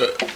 Uh,